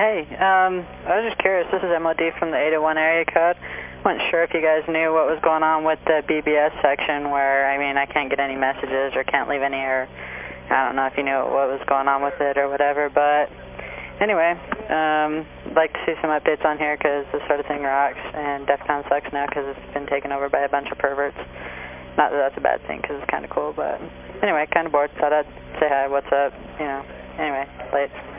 Hey, um, I was just curious. This is MOD from the 801 area code. Wasn't sure if you guys knew what was going on with the BBS section where, I mean, I can't get any messages or can't leave any or I don't know if you knew what was going on with it or whatever, but anyway, um, I'd like to see some updates on here because this sort of thing rocks and Defcon sucks now because it's been taken over by a bunch of perverts. Not that that's a bad thing because it's kind of cool, but anyway, kind of bored. Thought I'd say hi, what's up, you know. Anyway, late.